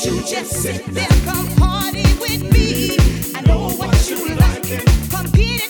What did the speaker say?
Sit there, Come party with me. I know what you like. Come get it.